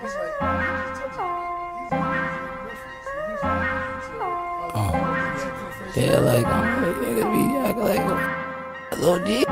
Oh. Yeah, like, I'm like, niggas be acting like a little D.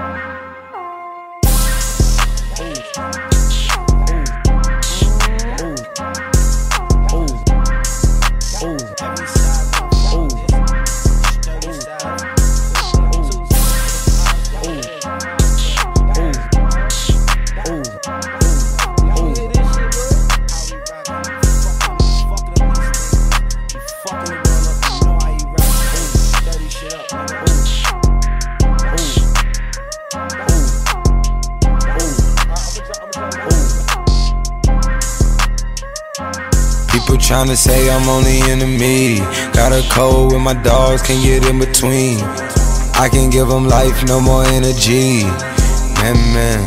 People tryna say I'm only enemy. Got a code with my dogs, can't get in between. I can give them life, no more energy. Amen,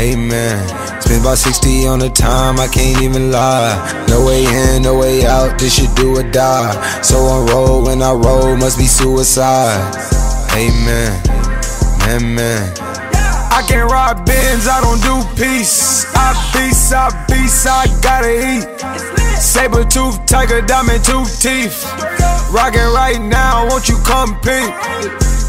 amen. Spent about 60 on the time, I can't even lie. No way in, no way out, this shit do or die. So I roll, when I roll, must be suicide. Amen, man. I can't rob bins, I don't do peace. I beast, I beast, I gotta eat. Saber tooth, tiger, diamond tooth teeth. Rockin' right now, won't you come peep?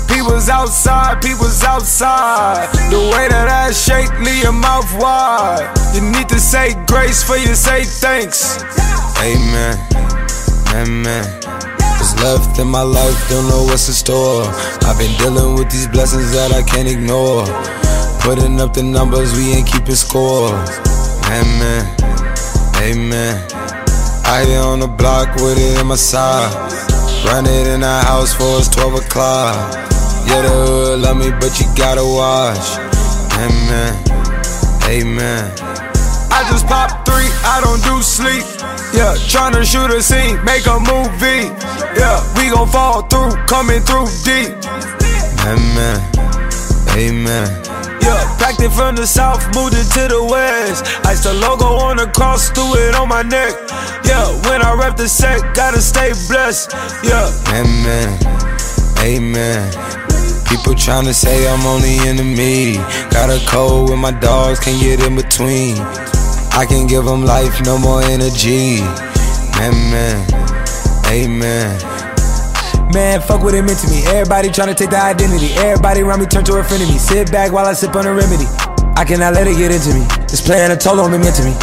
People's outside, people's outside. The way that I shake, leave your mouth wide. You need to say grace for you say thanks. Amen, amen. What's left in my life, don't know what's in store. I've been dealing with these blessings that I can't ignore. Putting up the numbers, we ain't keeping score. Amen, amen. I on the block with it in my side. Run it in the house for it's 12 o'clock. Yeah, the hood love me, but you gotta watch. Amen, amen. I just pop three, I don't do sleep. Yeah, tryna shoot a scene, make a movie. Yeah, we gon' fall through, coming through deep. Amen, amen. From the south, moved it to the west. Iced the logo on the cross, threw it on my neck. Yeah, when I rep the set, gotta stay blessed. Yeah, amen, amen. People tryna say I'm only enemy. Got a code with my dogs, can't get in between. I can give them life, no more energy. Amen, amen. Man, fuck what it meant to me. Everybody tryna take the identity. Everybody around me turn to a friend of me. Sit back while I sip on a remedy. I cannot let it get into me. It's playing a toll on me mentally.